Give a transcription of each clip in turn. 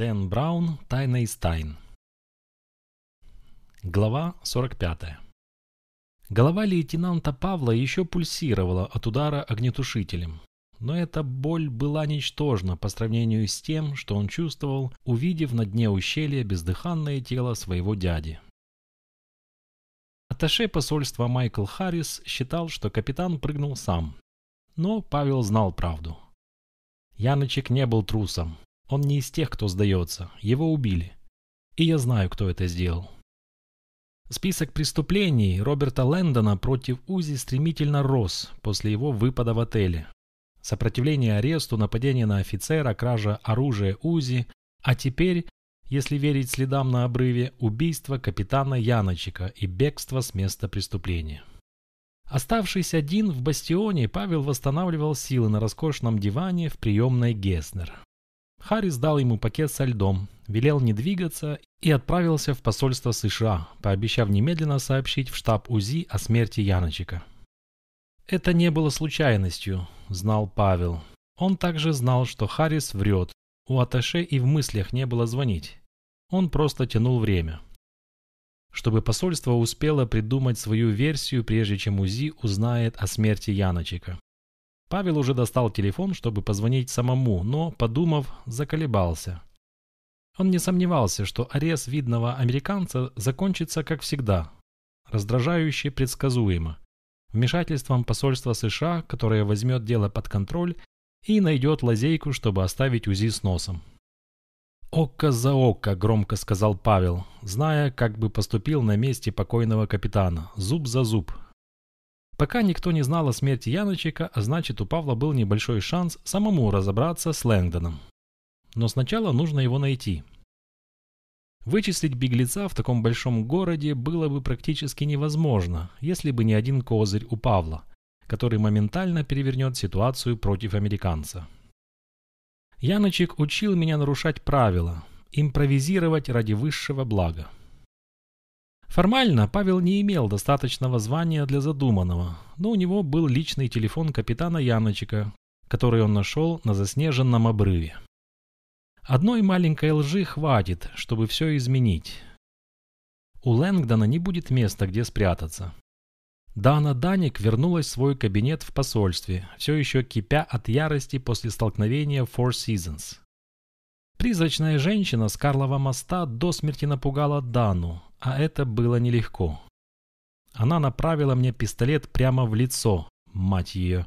Дэн Браун, Тайна из тайн. Глава 45. Голова лейтенанта Павла еще пульсировала от удара огнетушителем. Но эта боль была ничтожна по сравнению с тем, что он чувствовал, увидев на дне ущелья бездыханное тело своего дяди. Атташе посольства Майкл Харрис считал, что капитан прыгнул сам. Но Павел знал правду. Яночек не был трусом. Он не из тех, кто сдается. Его убили. И я знаю, кто это сделал. Список преступлений Роберта Лэндона против Узи стремительно рос после его выпада в отеле. Сопротивление аресту, нападение на офицера, кража оружия Узи, а теперь, если верить следам на обрыве, убийство капитана Яночика и бегство с места преступления. Оставшись один в бастионе, Павел восстанавливал силы на роскошном диване в приемной Геснер. Харрис дал ему пакет со льдом, велел не двигаться и отправился в посольство США, пообещав немедленно сообщить в штаб УЗИ о смерти Яночика. Это не было случайностью, знал Павел. Он также знал, что Харрис врет. У Аташе и в мыслях не было звонить. Он просто тянул время. Чтобы посольство успело придумать свою версию, прежде чем УЗИ узнает о смерти Яночика. Павел уже достал телефон, чтобы позвонить самому, но, подумав, заколебался. Он не сомневался, что арест видного американца закончится как всегда. Раздражающе предсказуемо. Вмешательством посольства США, которое возьмет дело под контроль и найдет лазейку, чтобы оставить УЗИ с носом. «Око за око», — громко сказал Павел, зная, как бы поступил на месте покойного капитана. Зуб за зуб. Пока никто не знал о смерти Яночика, а значит у Павла был небольшой шанс самому разобраться с Лэнгдоном. Но сначала нужно его найти. Вычислить беглеца в таком большом городе было бы практически невозможно, если бы не один козырь у Павла, который моментально перевернет ситуацию против американца. Яночек учил меня нарушать правила, импровизировать ради высшего блага. Формально Павел не имел достаточного звания для задуманного, но у него был личный телефон капитана Яночика, который он нашел на заснеженном обрыве. Одной маленькой лжи хватит, чтобы все изменить. У Лэнгдона не будет места, где спрятаться. Дана Даник вернулась в свой кабинет в посольстве, все еще кипя от ярости после столкновения Four Seasons. Призрачная женщина с Карлова моста до смерти напугала Дану, а это было нелегко. Она направила мне пистолет прямо в лицо, мать ее.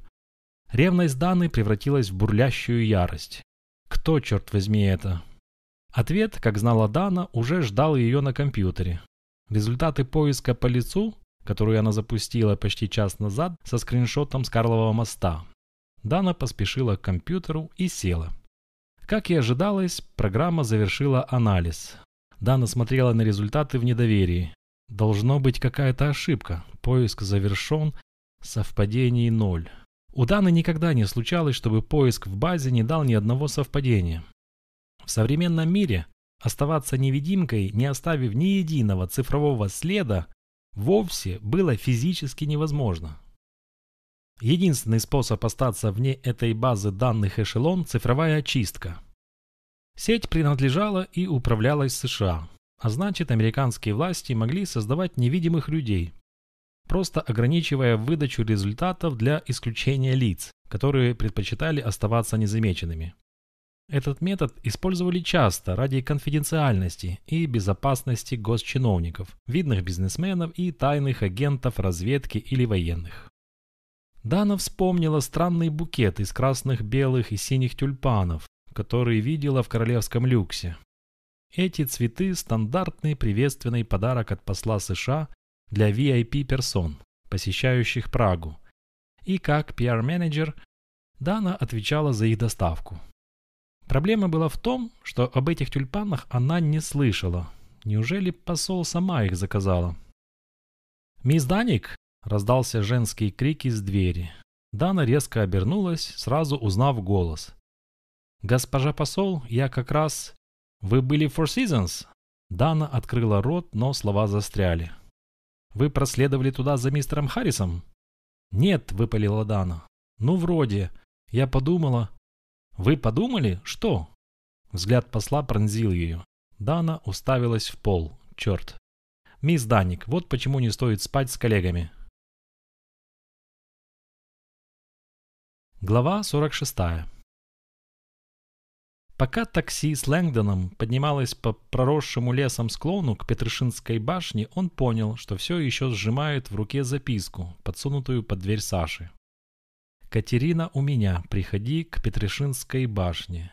Ревность Даны превратилась в бурлящую ярость. Кто, черт возьми, это? Ответ, как знала Дана, уже ждал ее на компьютере. Результаты поиска по лицу, которую она запустила почти час назад со скриншотом с Карлового моста. Дана поспешила к компьютеру и села. Как и ожидалось, программа завершила анализ. Дана смотрела на результаты в недоверии. Должно быть какая-то ошибка. Поиск завершен. Совпадений ноль. У Даны никогда не случалось, чтобы поиск в базе не дал ни одного совпадения. В современном мире оставаться невидимкой, не оставив ни единого цифрового следа, вовсе было физически невозможно. Единственный способ остаться вне этой базы данных эшелон – цифровая очистка. Сеть принадлежала и управлялась США, а значит американские власти могли создавать невидимых людей, просто ограничивая выдачу результатов для исключения лиц, которые предпочитали оставаться незамеченными. Этот метод использовали часто ради конфиденциальности и безопасности госчиновников, видных бизнесменов и тайных агентов разведки или военных. Дана вспомнила странный букет из красных, белых и синих тюльпанов, который видела в королевском люксе. Эти цветы – стандартный приветственный подарок от посла США для VIP-персон, посещающих Прагу. И как PR-менеджер, Дана отвечала за их доставку. Проблема была в том, что об этих тюльпанах она не слышала. Неужели посол сама их заказала? «Мисс Даник?» Раздался женский крик из двери. Дана резко обернулась, сразу узнав голос. «Госпожа посол, я как раз...» «Вы были в Four Seasons?» Дана открыла рот, но слова застряли. «Вы проследовали туда за мистером Харрисом?» «Нет», — выпалила Дана. «Ну, вроде. Я подумала...» «Вы подумали? Что?» Взгляд посла пронзил ее. Дана уставилась в пол. Черт. Мисс Даник, вот почему не стоит спать с коллегами. Глава 46. Пока такси с Лэнгдоном поднималось по проросшему лесом склону к Петрушинской башне, он понял, что все еще сжимает в руке записку, подсунутую под дверь Саши. «Катерина у меня, приходи к Петрушинской башне».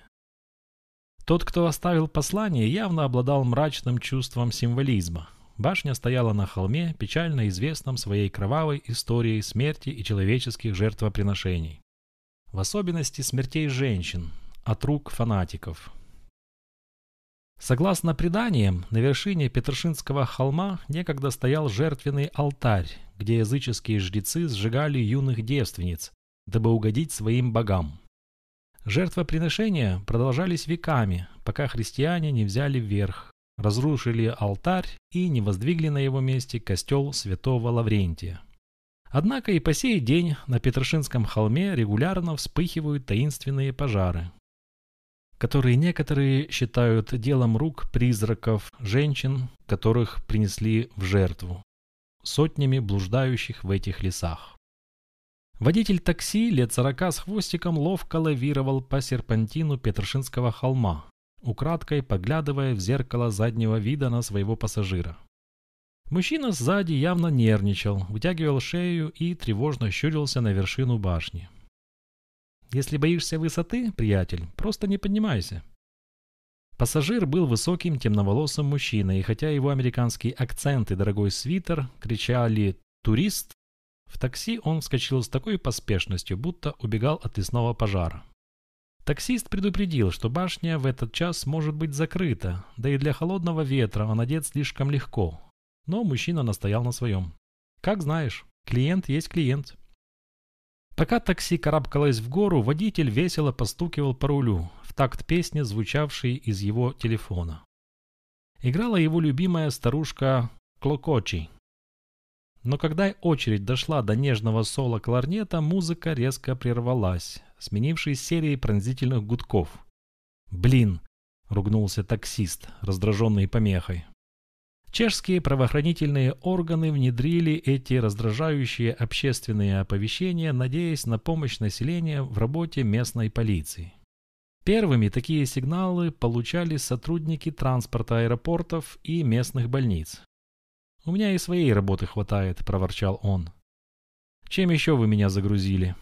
Тот, кто оставил послание, явно обладал мрачным чувством символизма. Башня стояла на холме, печально известном своей кровавой историей смерти и человеческих жертвоприношений в особенности смертей женщин от рук фанатиков. Согласно преданиям, на вершине Петрушинского холма некогда стоял жертвенный алтарь, где языческие жрецы сжигали юных девственниц, дабы угодить своим богам. Жертвоприношения продолжались веками, пока христиане не взяли вверх, разрушили алтарь и не воздвигли на его месте костел святого Лаврентия. Однако и по сей день на Петрушинском холме регулярно вспыхивают таинственные пожары, которые некоторые считают делом рук призраков женщин, которых принесли в жертву, сотнями блуждающих в этих лесах. Водитель такси лет сорока с хвостиком ловко лавировал по серпантину Петрушинского холма, украдкой поглядывая в зеркало заднего вида на своего пассажира. Мужчина сзади явно нервничал, вытягивал шею и тревожно щурился на вершину башни. «Если боишься высоты, приятель, просто не поднимайся». Пассажир был высоким темноволосым мужчиной, и хотя его американский акцент и дорогой свитер кричали «турист», в такси он вскочил с такой поспешностью, будто убегал от лесного пожара. Таксист предупредил, что башня в этот час может быть закрыта, да и для холодного ветра он одет слишком легко, но мужчина настоял на своем. Как знаешь, клиент есть клиент. Пока такси карабкалось в гору, водитель весело постукивал по рулю, в такт песни, звучавшей из его телефона. Играла его любимая старушка Клокочи. Но когда очередь дошла до нежного соло кларнета, музыка резко прервалась, сменившись серией пронзительных гудков. «Блин!» — ругнулся таксист, раздраженный помехой. Чешские правоохранительные органы внедрили эти раздражающие общественные оповещения, надеясь на помощь населения в работе местной полиции. Первыми такие сигналы получали сотрудники транспорта аэропортов и местных больниц. «У меня и своей работы хватает», – проворчал он. «Чем еще вы меня загрузили?»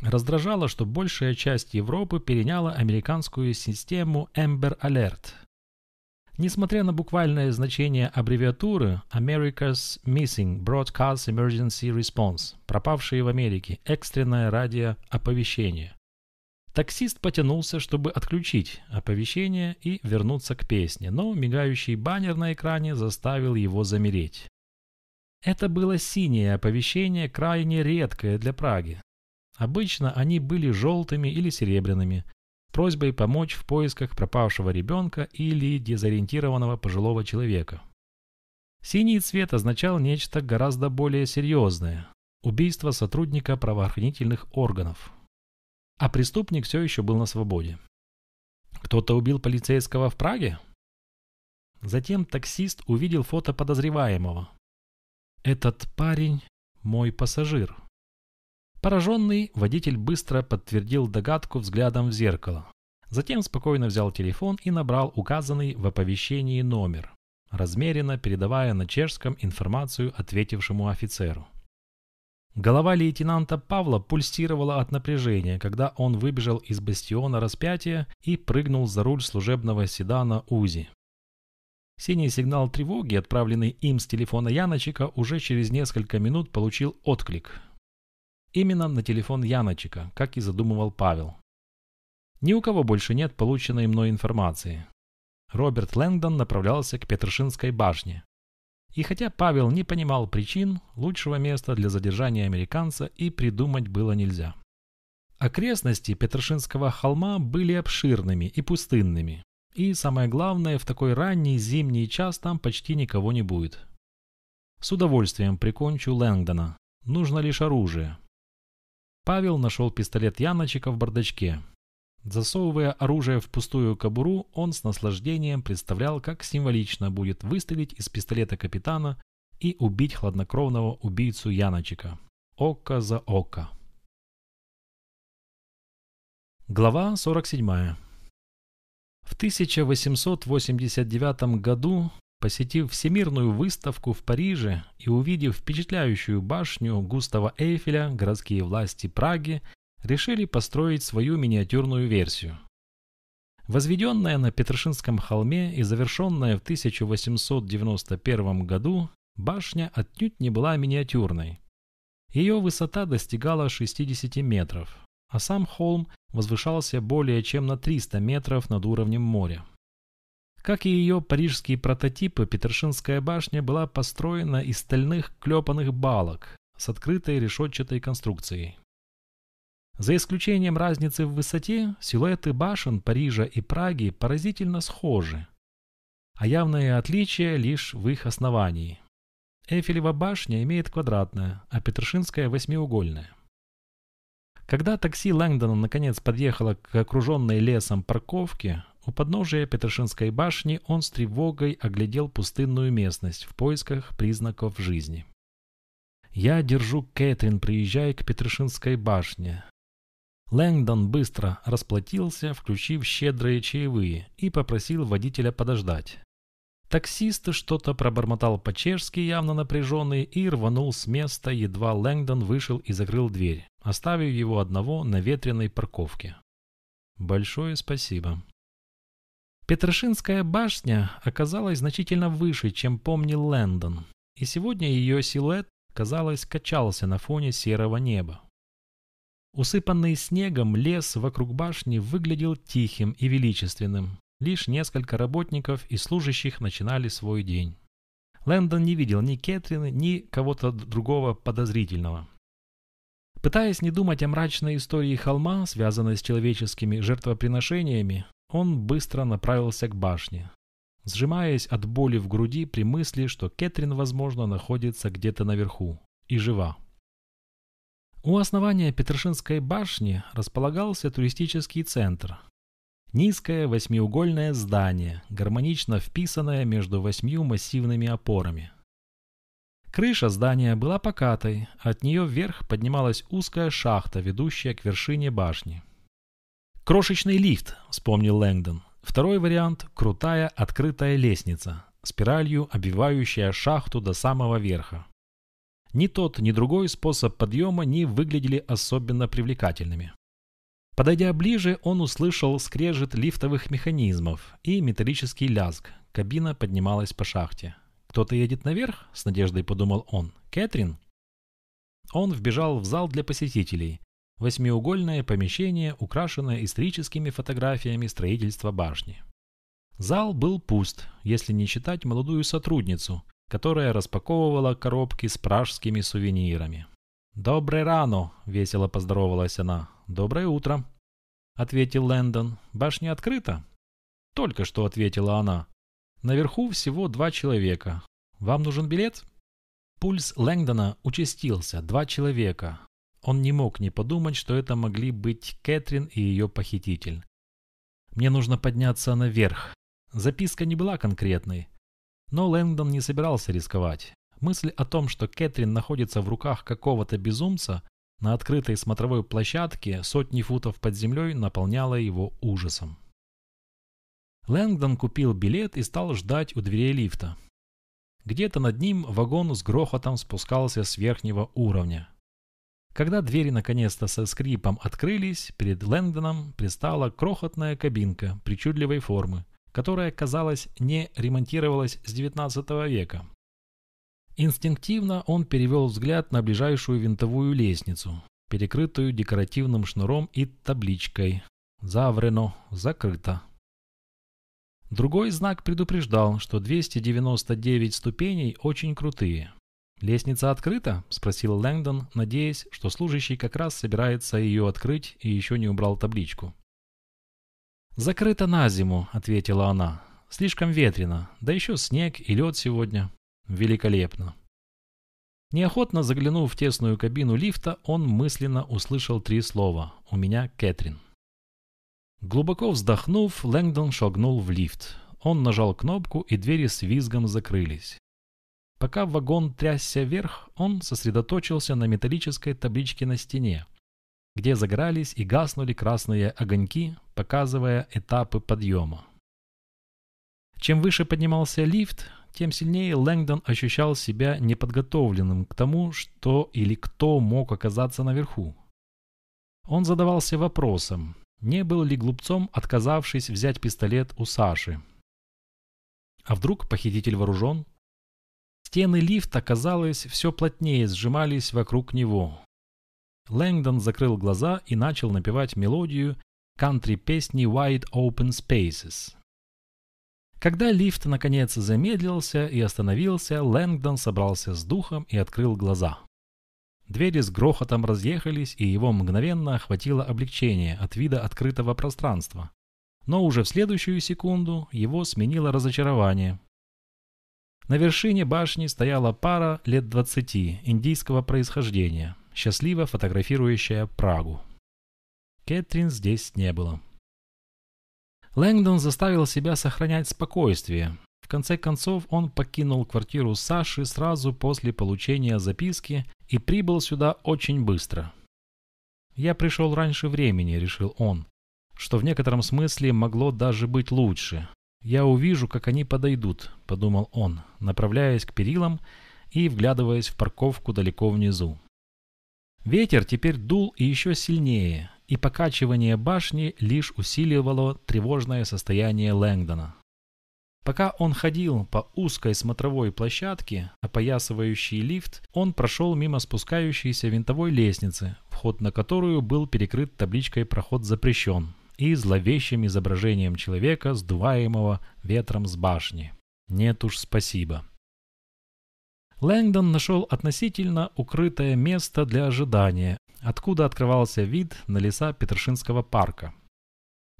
Раздражало, что большая часть Европы переняла американскую систему Amber Alert – Несмотря на буквальное значение аббревиатуры America's Missing Broadcast Emergency Response, пропавшие в Америке, экстренное радиооповещение. Таксист потянулся, чтобы отключить оповещение и вернуться к песне, но мигающий баннер на экране заставил его замереть. Это было синее оповещение, крайне редкое для Праги. Обычно они были желтыми или серебряными, просьбой помочь в поисках пропавшего ребенка или дезориентированного пожилого человека. Синий цвет означал нечто гораздо более серьезное – убийство сотрудника правоохранительных органов. А преступник все еще был на свободе. Кто-то убил полицейского в Праге? Затем таксист увидел фото подозреваемого. Этот парень – мой пассажир. Пораженный, водитель быстро подтвердил догадку взглядом в зеркало. Затем спокойно взял телефон и набрал указанный в оповещении номер, размеренно передавая на чешском информацию ответившему офицеру. Голова лейтенанта Павла пульсировала от напряжения, когда он выбежал из бастиона распятия и прыгнул за руль служебного седана УЗИ. Синий сигнал тревоги, отправленный им с телефона Яночика, уже через несколько минут получил отклик, Именно на телефон Яночика, как и задумывал Павел. Ни у кого больше нет полученной мной информации. Роберт Лэнгдон направлялся к Петрушинской башне. И хотя Павел не понимал причин, лучшего места для задержания американца и придумать было нельзя. Окрестности Петрушинского холма были обширными и пустынными. И самое главное, в такой ранний зимний час там почти никого не будет. С удовольствием прикончу Лэнгдона. Нужно лишь оружие. Павел нашел пистолет Яночика в бардачке. Засовывая оружие в пустую кобуру, он с наслаждением представлял, как символично будет выстрелить из пистолета капитана и убить хладнокровного убийцу Яночика. Око за око. Глава 47. В 1889 году, посетив Всемирную выставку в Париже и увидев впечатляющую башню Густава Эйфеля, городские власти Праги решили построить свою миниатюрную версию. Возведенная на Петршинском холме и завершенная в 1891 году, башня отнюдь не была миниатюрной. Ее высота достигала 60 метров, а сам холм возвышался более чем на 300 метров над уровнем моря. Как и ее парижские прототипы, Петршинская башня была построена из стальных клепанных балок с открытой решетчатой конструкцией. За исключением разницы в высоте, силуэты башен Парижа и Праги поразительно схожи, а явное отличие лишь в их основании. Эйфелева башня имеет квадратное, а Петршинская – восьмиугольное. Когда такси Лэнгдона наконец подъехало к окруженной лесом парковке, у подножия Петршинской башни он с тревогой оглядел пустынную местность в поисках признаков жизни. «Я держу Кэтрин, приезжая к Петршинской башне. Лэнгдон быстро расплатился, включив щедрые чаевые, и попросил водителя подождать. Таксист что-то пробормотал по-чешски, явно напряженный, и рванул с места, едва Лэнгдон вышел и закрыл дверь, оставив его одного на ветреной парковке. Большое спасибо. Петрошинская башня оказалась значительно выше, чем помнил Лэндон, и сегодня ее силуэт, казалось, качался на фоне серого неба. Усыпанный снегом лес вокруг башни выглядел тихим и величественным. Лишь несколько работников и служащих начинали свой день. Лэндон не видел ни Кэтрины, ни кого-то другого подозрительного. Пытаясь не думать о мрачной истории холма, связанной с человеческими жертвоприношениями, он быстро направился к башне, сжимаясь от боли в груди при мысли, что Кэтрин, возможно, находится где-то наверху и жива. У основания Петршинской башни располагался туристический центр. Низкое восьмиугольное здание, гармонично вписанное между восьмью массивными опорами. Крыша здания была покатой, от нее вверх поднималась узкая шахта, ведущая к вершине башни. «Крошечный лифт», — вспомнил Лэнгдон. Второй вариант – крутая открытая лестница, спиралью обвивающая шахту до самого верха. Ни тот, ни другой способ подъема не выглядели особенно привлекательными. Подойдя ближе, он услышал скрежет лифтовых механизмов и металлический лязг. Кабина поднималась по шахте. «Кто-то едет наверх?» – с надеждой подумал он. «Кэтрин?» Он вбежал в зал для посетителей. Восьмиугольное помещение, украшенное историческими фотографиями строительства башни. Зал был пуст, если не считать молодую сотрудницу, которая распаковывала коробки с пражскими сувенирами. «Доброе рано!» — весело поздоровалась она. «Доброе утро!» — ответил Лэндон. «Башня открыта?» «Только что», — ответила она. «Наверху всего два человека. Вам нужен билет?» Пульс Лэнгдона участился. Два человека. Он не мог не подумать, что это могли быть Кэтрин и ее похититель. «Мне нужно подняться наверх». Записка не была конкретной. Но Лэнгдон не собирался рисковать. Мысль о том, что Кэтрин находится в руках какого-то безумца на открытой смотровой площадке сотни футов под землей наполняла его ужасом. Лэнгдон купил билет и стал ждать у дверей лифта. Где-то над ним вагон с грохотом спускался с верхнего уровня. Когда двери наконец-то со скрипом открылись, перед Лэнгдоном пристала крохотная кабинка причудливой формы, которая, казалось, не ремонтировалась с XIX века. Инстинктивно он перевел взгляд на ближайшую винтовую лестницу, перекрытую декоративным шнуром и табличкой «Заврено. Закрыто». Другой знак предупреждал, что 299 ступеней очень крутые. «Лестница открыта?» – спросил Лэнгдон, надеясь, что служащий как раз собирается ее открыть и еще не убрал табличку. «Закрыто на зиму», — ответила она. «Слишком ветрено, да еще снег и лед сегодня. Великолепно». Неохотно заглянув в тесную кабину лифта, он мысленно услышал три слова «У меня Кэтрин». Глубоко вздохнув, Лэнгдон шагнул в лифт. Он нажал кнопку, и двери с визгом закрылись. Пока вагон трясся вверх, он сосредоточился на металлической табличке на стене, где загорались и гаснули красные огоньки, показывая этапы подъема. Чем выше поднимался лифт, тем сильнее Лэнгдон ощущал себя неподготовленным к тому, что или кто мог оказаться наверху. Он задавался вопросом, не был ли глупцом, отказавшись взять пистолет у Саши. А вдруг похититель вооружен? Стены лифта, казалось, все плотнее сжимались вокруг него. Лэнгдон закрыл глаза и начал напевать мелодию кантри-песни Wide Open Spaces. Когда лифт наконец замедлился и остановился, Лэнгдон собрался с духом и открыл глаза. Двери с грохотом разъехались, и его мгновенно охватило облегчение от вида открытого пространства. Но уже в следующую секунду его сменило разочарование. На вершине башни стояла пара лет двадцати индийского происхождения, счастливо фотографирующая Прагу. Кэтрин здесь не было. Лэнгдон заставил себя сохранять спокойствие. В конце концов, он покинул квартиру Саши сразу после получения записки и прибыл сюда очень быстро. «Я пришел раньше времени», — решил он, что в некотором смысле могло даже быть лучше. «Я увижу, как они подойдут», — подумал он, направляясь к перилам и вглядываясь в парковку далеко внизу. Ветер теперь дул и еще сильнее, и покачивание башни лишь усиливало тревожное состояние Лэнгдона. Пока он ходил по узкой смотровой площадке, опоясывающей лифт, он прошел мимо спускающейся винтовой лестницы, вход на которую был перекрыт табличкой «Проход запрещен» и зловещим изображением человека, сдуваемого ветром с башни. Нет уж спасибо. Лэнгдон нашел относительно укрытое место для ожидания, откуда открывался вид на леса Петершинского парка.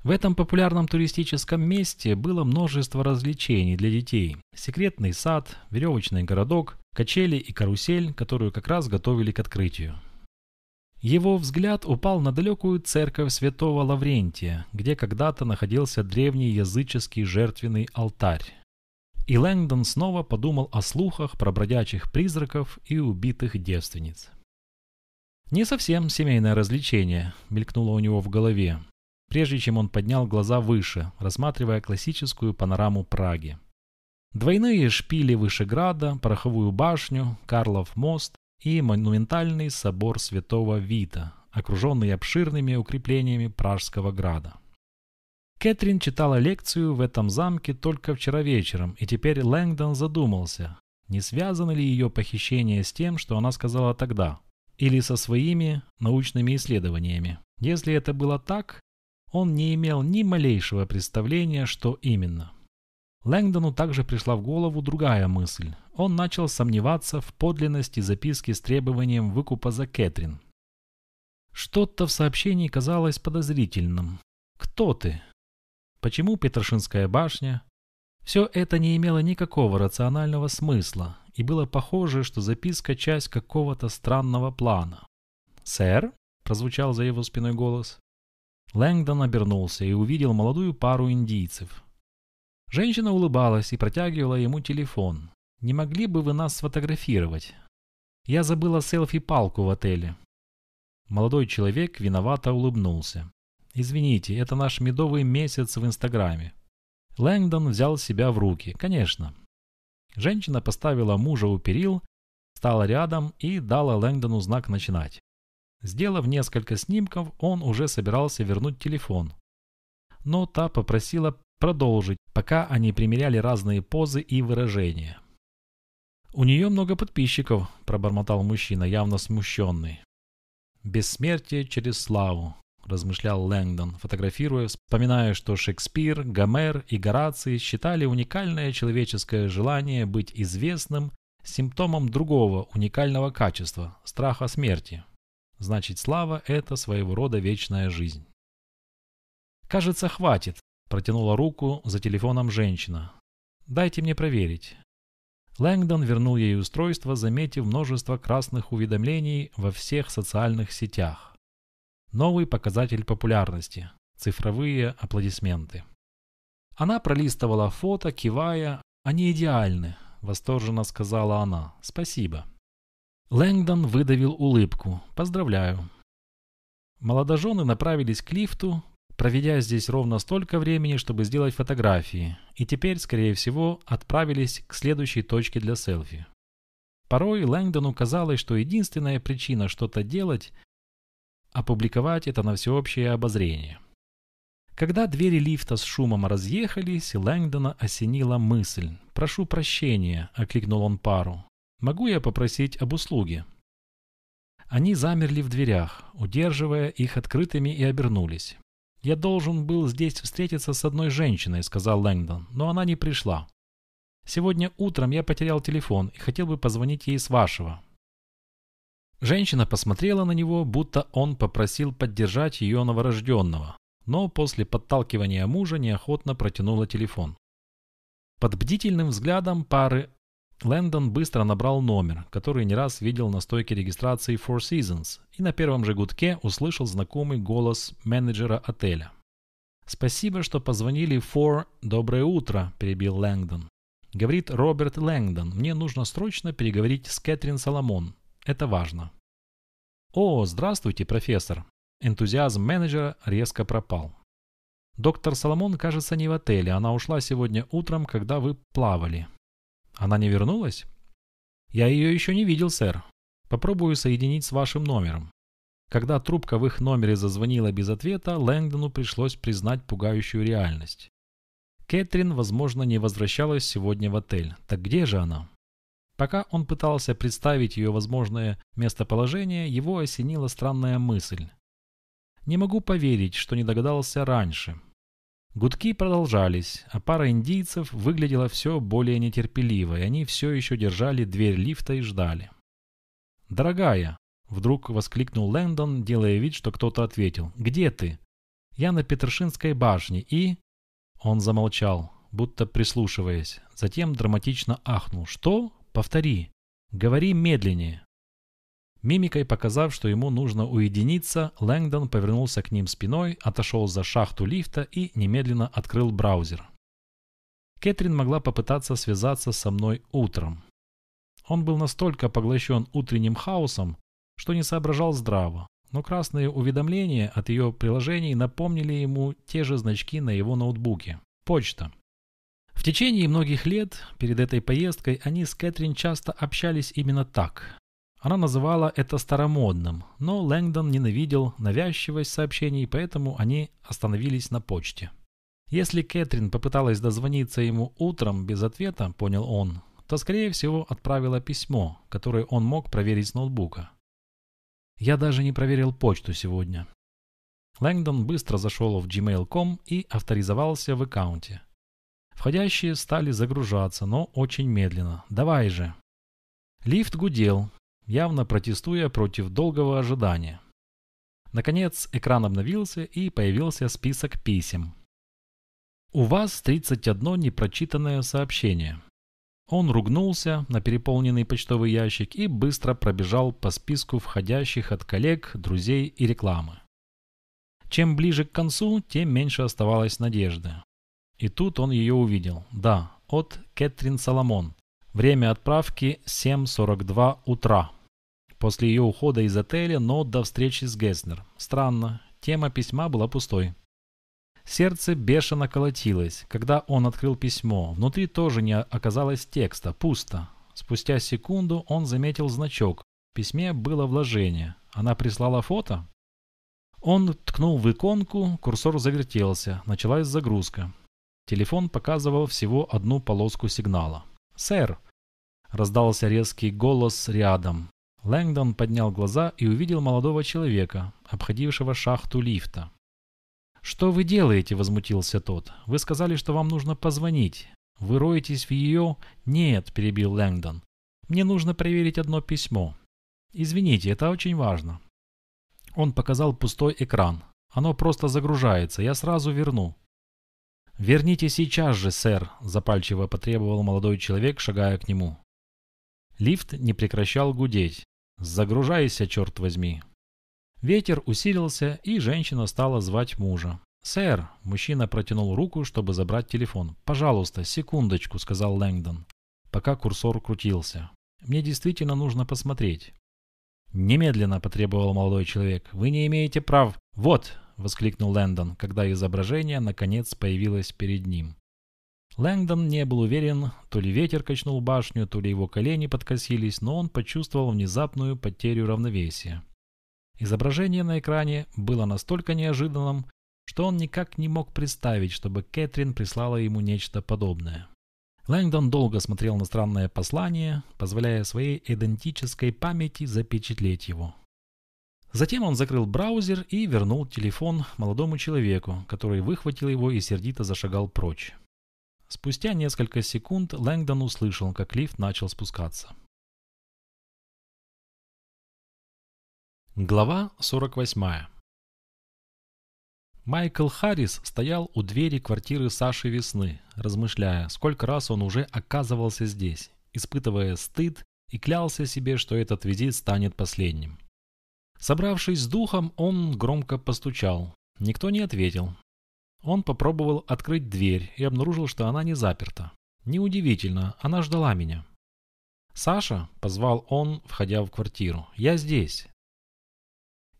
В этом популярном туристическом месте было множество развлечений для детей. Секретный сад, веревочный городок, качели и карусель, которую как раз готовили к открытию. Его взгляд упал на далекую церковь святого Лаврентия, где когда-то находился древний языческий жертвенный алтарь. И Лэнгдон снова подумал о слухах про бродячих призраков и убитых девственниц. «Не совсем семейное развлечение», — мелькнуло у него в голове, прежде чем он поднял глаза выше, рассматривая классическую панораму Праги. Двойные шпили Вышеграда, Пороховую башню, Карлов мост и монументальный собор Святого Вита, окруженный обширными укреплениями Пражского града. Кэтрин читала лекцию в этом замке только вчера вечером, и теперь Лэнгдон задумался, не связано ли ее похищение с тем, что она сказала тогда, или со своими научными исследованиями. Если это было так, он не имел ни малейшего представления, что именно. Лэнгдону также пришла в голову другая мысль. Он начал сомневаться в подлинности записки с требованием выкупа за Кэтрин. Что-то в сообщении казалось подозрительным. «Кто ты? Почему Петрошинская башня?» Все это не имело никакого рационального смысла, и было похоже, что записка – часть какого-то странного плана. «Сэр?» – прозвучал за его спиной голос. Лэнгдон обернулся и увидел молодую пару индийцев. Женщина улыбалась и протягивала ему телефон. «Не могли бы вы нас сфотографировать? Я забыла селфи-палку в отеле». Молодой человек виновато улыбнулся. «Извините, это наш медовый месяц в Инстаграме». Лэнгдон взял себя в руки. «Конечно». Женщина поставила мужа у перил, стала рядом и дала Лэнгдону знак начинать. Сделав несколько снимков, он уже собирался вернуть телефон. Но та попросила продолжить, пока они примеряли разные позы и выражения. «У нее много подписчиков», – пробормотал мужчина, явно смущенный. «Бессмертие через славу», – размышлял Лэнгдон, фотографируя, вспоминая, что Шекспир, Гомер и Гораций считали уникальное человеческое желание быть известным симптомом другого уникального качества – страха смерти. Значит, слава – это своего рода вечная жизнь. «Кажется, хватит», – протянула руку за телефоном женщина. «Дайте мне проверить». Лэнгдон вернул ей устройство, заметив множество красных уведомлений во всех социальных сетях. Новый показатель популярности. цифровые аплодисменты. Она пролистывала фото, кивая. «Они идеальны», — восторженно сказала она. «Спасибо». Лэнгдон выдавил улыбку. «Поздравляю». Молодожены направились к лифту, проведя здесь ровно столько времени, чтобы сделать фотографии, и теперь, скорее всего, отправились к следующей точке для селфи. Порой Лэнгдону казалось, что единственная причина что-то делать – опубликовать это на всеобщее обозрение. Когда двери лифта с шумом разъехались, Лэнгдона осенила мысль. «Прошу прощения», – окликнул он пару. «Могу я попросить об услуге?» Они замерли в дверях, удерживая их открытыми и обернулись. «Я должен был здесь встретиться с одной женщиной», — сказал Лэнгдон, — «но она не пришла. Сегодня утром я потерял телефон и хотел бы позвонить ей с вашего». Женщина посмотрела на него, будто он попросил поддержать ее новорожденного, но после подталкивания мужа неохотно протянула телефон. Под бдительным взглядом пары Лэндон быстро набрал номер, который не раз видел на стойке регистрации Four Seasons, и на первом же гудке услышал знакомый голос менеджера отеля. «Спасибо, что позвонили Four. Доброе утро», – перебил Лэнгдон. Говорит Роберт Лэнгдон, мне нужно срочно переговорить с Кэтрин Соломон. Это важно. О, здравствуйте, профессор. Энтузиазм менеджера резко пропал. Доктор Соломон, кажется, не в отеле. Она ушла сегодня утром, когда вы плавали. Она не вернулась? Я ее еще не видел, сэр. Попробую соединить с вашим номером. Когда трубка в их номере зазвонила без ответа, Лэнгдону пришлось признать пугающую реальность. Кэтрин, возможно, не возвращалась сегодня в отель. Так где же она? Пока он пытался представить ее возможное местоположение, его осенила странная мысль. Не могу поверить, что не догадался раньше. Гудки продолжались, а пара индийцев выглядела все более нетерпеливо, и они все еще держали дверь лифта и ждали. «Дорогая!» — вдруг воскликнул Лэндон, делая вид, что кто-то ответил. «Где ты?» «Я на Петершинской башне и...» Он замолчал, будто прислушиваясь, затем драматично ахнул. «Что? Повтори. Говори медленнее». Мимикой показав, что ему нужно уединиться, Лэнгдон повернулся к ним спиной, отошел за шахту лифта и немедленно открыл браузер. Кэтрин могла попытаться связаться со мной утром. Он был настолько поглощен утренним хаосом, что не соображал здраво, но красные уведомления от ее приложений напомнили ему те же значки на его ноутбуке. Почта. В течение многих лет перед этой поездкой они с Кэтрин часто общались именно так. Она называла это старомодным, но Лэнгдон ненавидел навязчивость сообщений, поэтому они остановились на почте. Если Кэтрин попыталась дозвониться ему утром без ответа, понял он, то скорее всего отправила письмо, которое он мог проверить с ноутбука. Я даже не проверил почту сегодня. Лэнгдон быстро зашел в gmail.com и авторизовался в аккаунте. Входящие стали загружаться, но очень медленно. Давай же. Лифт гудел, явно протестуя против долгого ожидания. Наконец экран обновился и появился список писем. У вас 31 непрочитанное сообщение. Он ругнулся на переполненный почтовый ящик и быстро пробежал по списку входящих от коллег, друзей и рекламы. Чем ближе к концу, тем меньше оставалось надежды. И тут он ее увидел. Да, от Кэтрин Соломон. Время отправки 7.42 утра. После ее ухода из отеля, но до встречи с Геснер. Странно, тема письма была пустой. Сердце бешено колотилось, когда он открыл письмо. Внутри тоже не оказалось текста, пусто. Спустя секунду он заметил значок. В письме было вложение. Она прислала фото? Он ткнул в иконку, курсор завертелся, началась загрузка. Телефон показывал всего одну полоску сигнала. «Сэр!» – раздался резкий голос рядом. Лэнгдон поднял глаза и увидел молодого человека, обходившего шахту лифта. «Что вы делаете?» – возмутился тот. «Вы сказали, что вам нужно позвонить. Вы роетесь в ее...» «Нет», – перебил Лэнгдон. «Мне нужно проверить одно письмо. Извините, это очень важно». Он показал пустой экран. «Оно просто загружается. Я сразу верну». «Верните сейчас же, сэр», – запальчиво потребовал молодой человек, шагая к нему. Лифт не прекращал гудеть. «Загружайся, черт возьми!» Ветер усилился, и женщина стала звать мужа. «Сэр!» – мужчина протянул руку, чтобы забрать телефон. «Пожалуйста, секундочку», – сказал Лэнгдон, пока курсор крутился. «Мне действительно нужно посмотреть». «Немедленно», – потребовал молодой человек. «Вы не имеете прав...» «Вот!» – воскликнул Лэндон, когда изображение наконец появилось перед ним. Лэнгдон не был уверен, то ли ветер качнул башню, то ли его колени подкосились, но он почувствовал внезапную потерю равновесия. Изображение на экране было настолько неожиданным, что он никак не мог представить, чтобы Кэтрин прислала ему нечто подобное. Лэнгдон долго смотрел на странное послание, позволяя своей идентической памяти запечатлеть его. Затем он закрыл браузер и вернул телефон молодому человеку, который выхватил его и сердито зашагал прочь. Спустя несколько секунд Лэнгдон услышал, как лифт начал спускаться. Глава 48 Майкл Харрис стоял у двери квартиры Саши Весны, размышляя, сколько раз он уже оказывался здесь, испытывая стыд и клялся себе, что этот визит станет последним. Собравшись с духом, он громко постучал. Никто не ответил. Он попробовал открыть дверь и обнаружил, что она не заперта. Неудивительно, она ждала меня. «Саша», — позвал он, входя в квартиру, — «я здесь».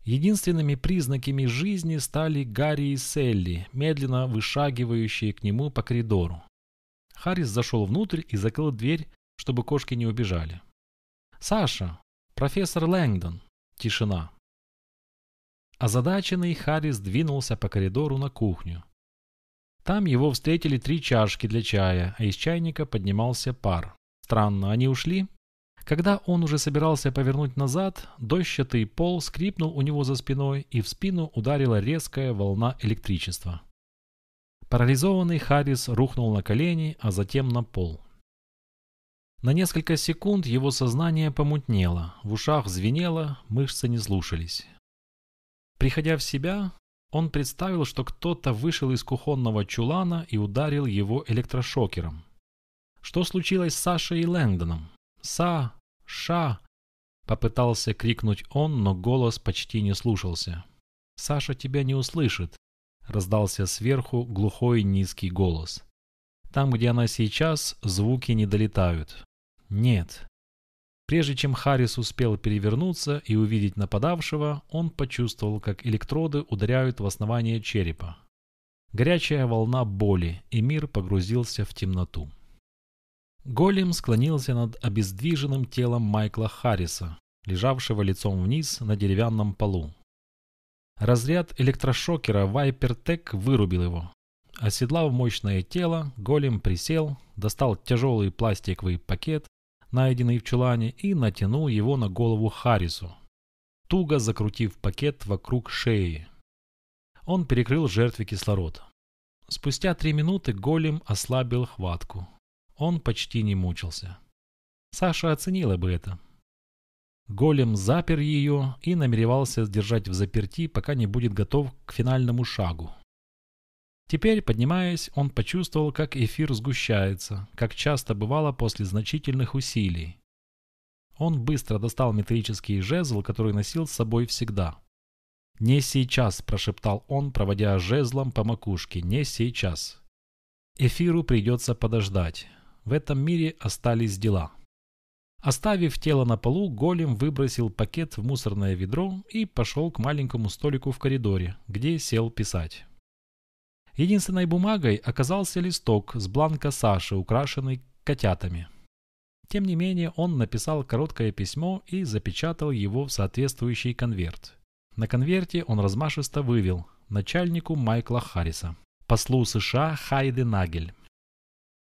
Единственными признаками жизни стали Гарри и Селли, медленно вышагивающие к нему по коридору. Харрис зашел внутрь и закрыл дверь, чтобы кошки не убежали. «Саша! Профессор Лэнгдон!» Тишина. Озадаченный Харрис двинулся по коридору на кухню. Там его встретили три чашки для чая, а из чайника поднимался пар. Странно, они ушли? Когда он уже собирался повернуть назад, дощатый пол скрипнул у него за спиной, и в спину ударила резкая волна электричества. Парализованный Харрис рухнул на колени, а затем на пол. На несколько секунд его сознание помутнело, в ушах звенело, мышцы не слушались. Приходя в себя, он представил, что кто-то вышел из кухонного чулана и ударил его электрошокером. Что случилось с Сашей и Лэнгдоном? «Са! Ша!» Попытался крикнуть он, но голос почти не слушался. «Саша тебя не услышит!» Раздался сверху глухой низкий голос. Там, где она сейчас, звуки не долетают. Нет, Прежде чем Харрис успел перевернуться и увидеть нападавшего, он почувствовал, как электроды ударяют в основание черепа. Горячая волна боли, и мир погрузился в темноту. Голем склонился над обездвиженным телом Майкла Харриса, лежавшего лицом вниз на деревянном полу. Разряд электрошокера Вайпертек вырубил его. Оседлав мощное тело, голем присел, достал тяжелый пластиковый пакет найденный в чулане, и натянул его на голову Харрису, туго закрутив пакет вокруг шеи. Он перекрыл жертве кислород. Спустя три минуты голем ослабил хватку. Он почти не мучился. Саша оценила бы это. Голем запер ее и намеревался сдержать в заперти, пока не будет готов к финальному шагу. Теперь, поднимаясь, он почувствовал, как эфир сгущается, как часто бывало после значительных усилий. Он быстро достал металлический жезл, который носил с собой всегда. «Не сейчас», – прошептал он, проводя жезлом по макушке, – «не сейчас». Эфиру придется подождать. В этом мире остались дела. Оставив тело на полу, голем выбросил пакет в мусорное ведро и пошел к маленькому столику в коридоре, где сел писать. Единственной бумагой оказался листок с бланка Саши, украшенный котятами. Тем не менее, он написал короткое письмо и запечатал его в соответствующий конверт. На конверте он размашисто вывел начальнику Майкла Харриса, послу США Хайде Нагель.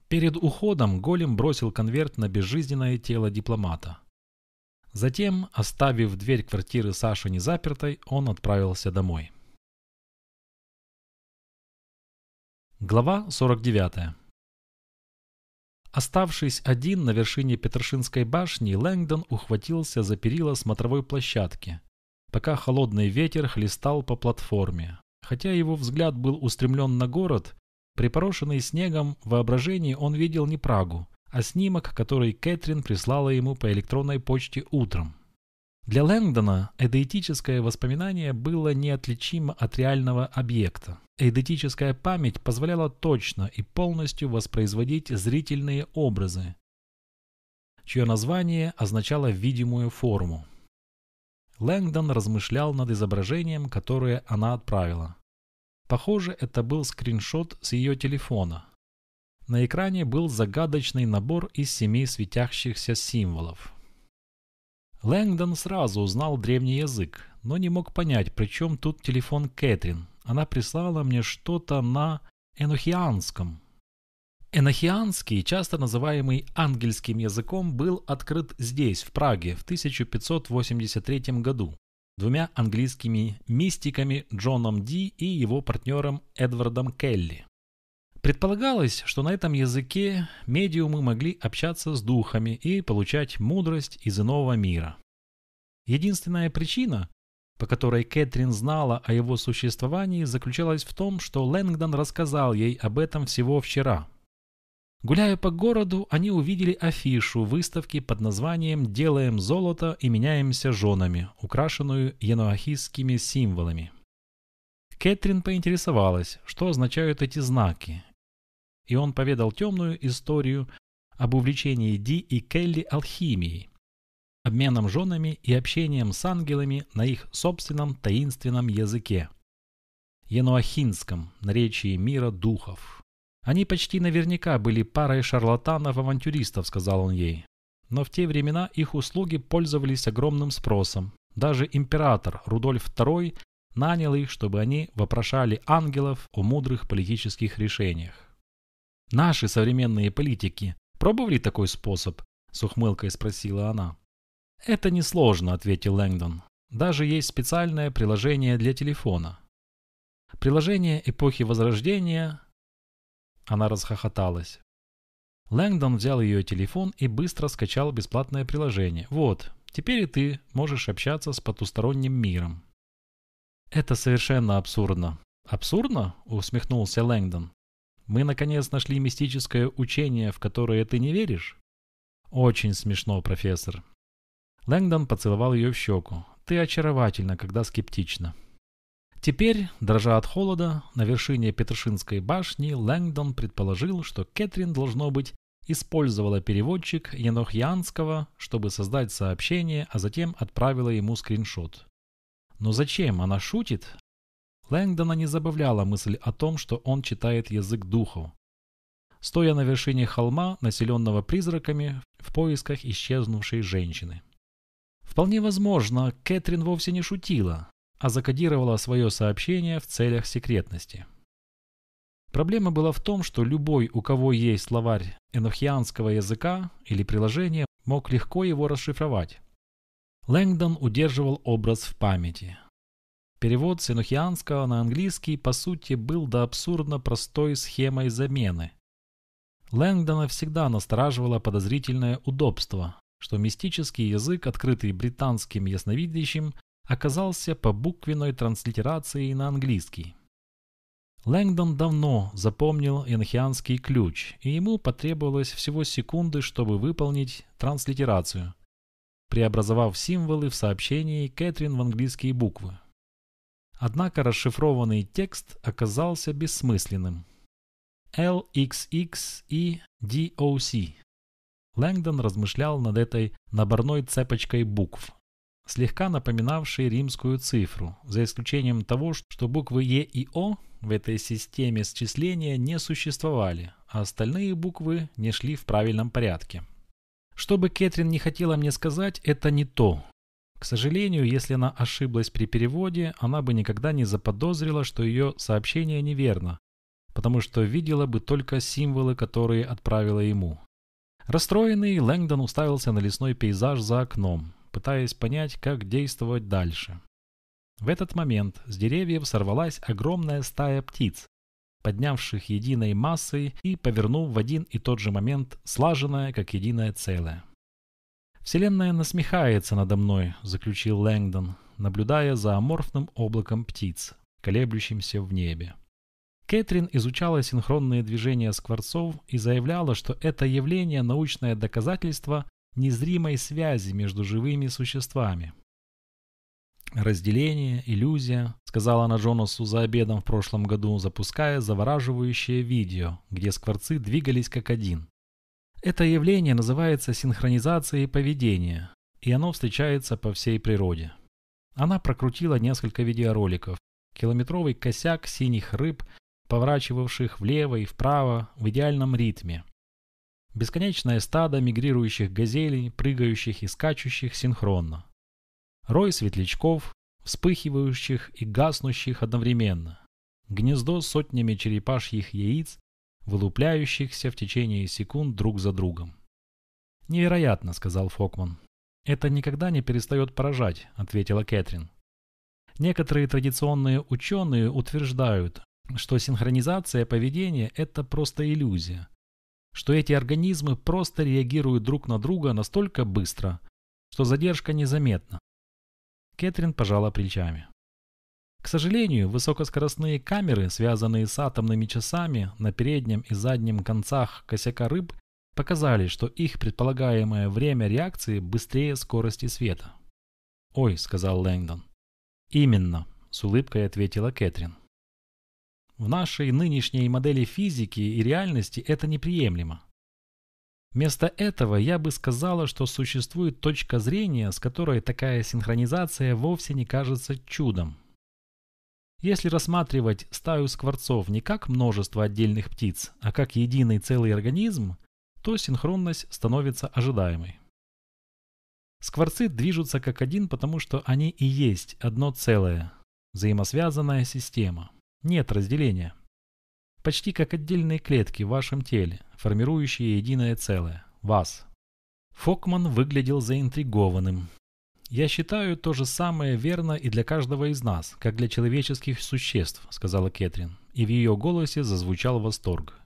Перед уходом Голем бросил конверт на безжизненное тело дипломата. Затем, оставив дверь квартиры Саши незапертой, он отправился домой. Глава 49. Оставшись один на вершине Петершинской башни, Лэнгдон ухватился за перила смотровой площадки, пока холодный ветер хлестал по платформе. Хотя его взгляд был устремлен на город, припорошенный снегом в воображении он видел не Прагу, а снимок, который Кэтрин прислала ему по электронной почте утром. Для Лэнгдона эдетическое воспоминание было неотличимо от реального объекта. Эдетическая память позволяла точно и полностью воспроизводить зрительные образы, чье название означало видимую форму. Лэнгдон размышлял над изображением, которое она отправила. Похоже, это был скриншот с ее телефона. На экране был загадочный набор из семи светящихся символов. Лэнгдон сразу узнал древний язык, но не мог понять, при чем тут телефон Кэтрин. Она прислала мне что-то на энохианском. Энохианский, часто называемый ангельским языком, был открыт здесь, в Праге, в 1583 году двумя английскими мистиками Джоном Ди и его партнером Эдвардом Келли. Предполагалось, что на этом языке медиумы могли общаться с духами и получать мудрость из иного мира. Единственная причина, по которой Кэтрин знала о его существовании, заключалась в том, что Лэнгдон рассказал ей об этом всего вчера. Гуляя по городу, они увидели афишу выставки под названием «Делаем золото и меняемся женами», украшенную еноахистскими символами. Кэтрин поинтересовалась, что означают эти знаки, и он поведал темную историю об увлечении Ди и Келли алхимией, обменом женами и общением с ангелами на их собственном таинственном языке – януахинском, наречии мира духов. Они почти наверняка были парой шарлатанов-авантюристов, сказал он ей. Но в те времена их услуги пользовались огромным спросом. Даже император Рудольф II нанял их, чтобы они вопрошали ангелов о мудрых политических решениях. Наши современные политики пробовали такой способ? С ухмылкой спросила она. Это несложно, ответил Лэнгдон. Даже есть специальное приложение для телефона. Приложение эпохи Возрождения... Она расхохоталась. Лэнгдон взял ее телефон и быстро скачал бесплатное приложение. Вот, теперь и ты можешь общаться с потусторонним миром. Это совершенно абсурдно. Абсурдно? Усмехнулся Лэнгдон. Мы наконец нашли мистическое учение, в которое ты не веришь? Очень смешно, профессор. Лэнгдон поцеловал ее в щеку. Ты очаровательна, когда скептична. Теперь, дрожа от холода, на вершине Петршинской башни Лэнгдон предположил, что Кэтрин, должно быть, использовала переводчик Енохьянского, чтобы создать сообщение, а затем отправила ему скриншот. Но зачем? Она шутит? Лэнгдона не забавляла мысль о том, что он читает язык духов. Стоя на вершине холма, населенного призраками, в поисках исчезнувшей женщины. Вполне возможно, Кэтрин вовсе не шутила, а закодировала свое сообщение в целях секретности. Проблема была в том, что любой, у кого есть словарь энохианского языка или приложение, мог легко его расшифровать. Лэнгдон удерживал образ в памяти – Перевод с инухианского на английский, по сути, был до абсурдно простой схемой замены. Лэнгдона всегда настораживало подозрительное удобство, что мистический язык, открытый британским ясновидящим, оказался по буквенной транслитерации на английский. Лэнгдон давно запомнил инохианский ключ, и ему потребовалось всего секунды, чтобы выполнить транслитерацию, преобразовав символы в сообщении Кэтрин в английские буквы. Однако расшифрованный текст оказался бессмысленным. LXX и DOC. Лэнгдон размышлял над этой наборной цепочкой букв, слегка напоминавшей римскую цифру, за исключением того, что буквы Е и О в этой системе счисления не существовали, а остальные буквы не шли в правильном порядке. Что бы Кэтрин не хотела мне сказать, это не то, к сожалению, если она ошиблась при переводе, она бы никогда не заподозрила, что ее сообщение неверно, потому что видела бы только символы, которые отправила ему. Расстроенный, Лэнгдон уставился на лесной пейзаж за окном, пытаясь понять, как действовать дальше. В этот момент с деревьев сорвалась огромная стая птиц, поднявших единой массой и повернув в один и тот же момент слаженное, как единое целое. «Вселенная насмехается надо мной», — заключил Лэнгдон, наблюдая за аморфным облаком птиц, колеблющимся в небе. Кэтрин изучала синхронные движения скворцов и заявляла, что это явление – научное доказательство незримой связи между живыми существами. «Разделение, иллюзия», — сказала она Джонасу за обедом в прошлом году, запуская завораживающее видео, где скворцы двигались как один. Это явление называется синхронизацией поведения, и оно встречается по всей природе. Она прокрутила несколько видеороликов. Километровый косяк синих рыб, поворачивавших влево и вправо в идеальном ритме. Бесконечное стадо мигрирующих газелей, прыгающих и скачущих синхронно. Рой светлячков, вспыхивающих и гаснущих одновременно. Гнездо с сотнями черепашьих яиц, вылупляющихся в течение секунд друг за другом. «Невероятно», — сказал Фокман. «Это никогда не перестает поражать», — ответила Кэтрин. Некоторые традиционные ученые утверждают, что синхронизация поведения – это просто иллюзия, что эти организмы просто реагируют друг на друга настолько быстро, что задержка незаметна. Кэтрин пожала плечами. К сожалению, высокоскоростные камеры, связанные с атомными часами на переднем и заднем концах косяка рыб, показали, что их предполагаемое время реакции быстрее скорости света. «Ой», — сказал Лэнгдон. «Именно», — с улыбкой ответила Кэтрин. В нашей нынешней модели физики и реальности это неприемлемо. Вместо этого я бы сказала, что существует точка зрения, с которой такая синхронизация вовсе не кажется чудом. Если рассматривать стаю скворцов не как множество отдельных птиц, а как единый целый организм, то синхронность становится ожидаемой. Скворцы движутся как один, потому что они и есть одно целое, взаимосвязанная система. Нет разделения. Почти как отдельные клетки в вашем теле, формирующие единое целое – вас. Фокман выглядел заинтригованным. «Я считаю, то же самое верно и для каждого из нас, как для человеческих существ», – сказала Кэтрин, и в ее голосе зазвучал восторг.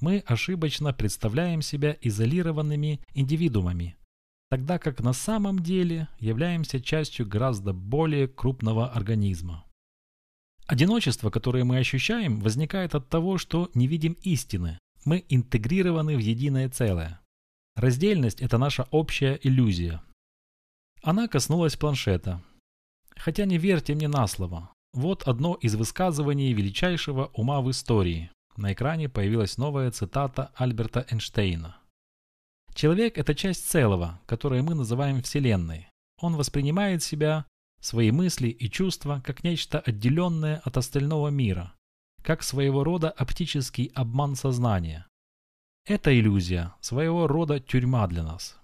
«Мы ошибочно представляем себя изолированными индивидуумами, тогда как на самом деле являемся частью гораздо более крупного организма. Одиночество, которое мы ощущаем, возникает от того, что не видим истины. Мы интегрированы в единое целое. Раздельность – это наша общая иллюзия. Она коснулась планшета. Хотя не верьте мне на слово. Вот одно из высказываний величайшего ума в истории. На экране появилась новая цитата Альберта Эйнштейна. Человек – это часть целого, которое мы называем Вселенной. Он воспринимает себя свои мысли и чувства как нечто отделенное от остального мира, как своего рода оптический обман сознания. Это иллюзия, своего рода тюрьма для нас.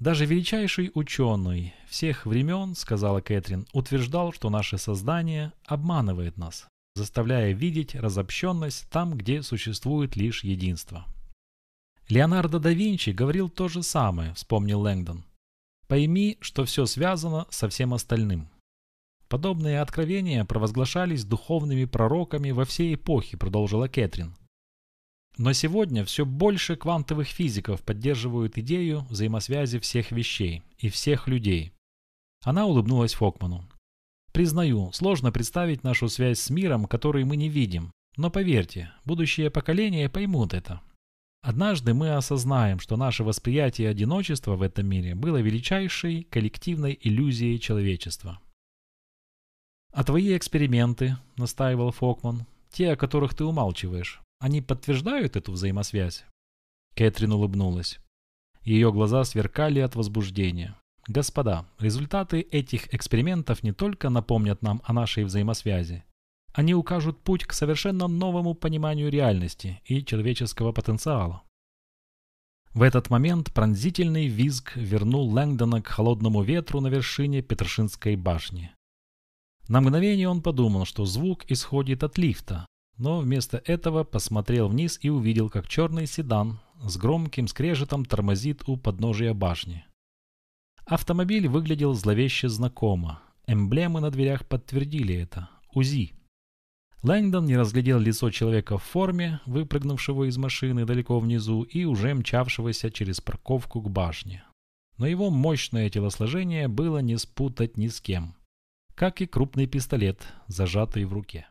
Даже величайший ученый всех времен, сказала Кэтрин, утверждал, что наше сознание обманывает нас, заставляя видеть разобщенность там, где существует лишь единство. Леонардо да Винчи говорил то же самое, вспомнил Лэнгдон. Пойми, что все связано со всем остальным. Подобные откровения провозглашались духовными пророками во всей эпохе, продолжила Кэтрин. Но сегодня все больше квантовых физиков поддерживают идею взаимосвязи всех вещей и всех людей. Она улыбнулась Фокману. Признаю, сложно представить нашу связь с миром, который мы не видим, но поверьте, будущие поколения поймут это. Однажды мы осознаем, что наше восприятие одиночества в этом мире было величайшей коллективной иллюзией человечества. «А твои эксперименты», — настаивал Фокман, — «те, о которых ты умалчиваешь, они подтверждают эту взаимосвязь?» Кэтрин улыбнулась. Ее глаза сверкали от возбуждения. «Господа, результаты этих экспериментов не только напомнят нам о нашей взаимосвязи, они укажут путь к совершенно новому пониманию реальности и человеческого потенциала. В этот момент пронзительный визг вернул Лэнгдона к холодному ветру на вершине Петершинской башни. На мгновение он подумал, что звук исходит от лифта, но вместо этого посмотрел вниз и увидел, как черный седан с громким скрежетом тормозит у подножия башни. Автомобиль выглядел зловеще знакомо. Эмблемы на дверях подтвердили это. УЗИ. Лэнгдон не разглядел лицо человека в форме, выпрыгнувшего из машины далеко внизу и уже мчавшегося через парковку к башне. Но его мощное телосложение было не спутать ни с кем, как и крупный пистолет, зажатый в руке.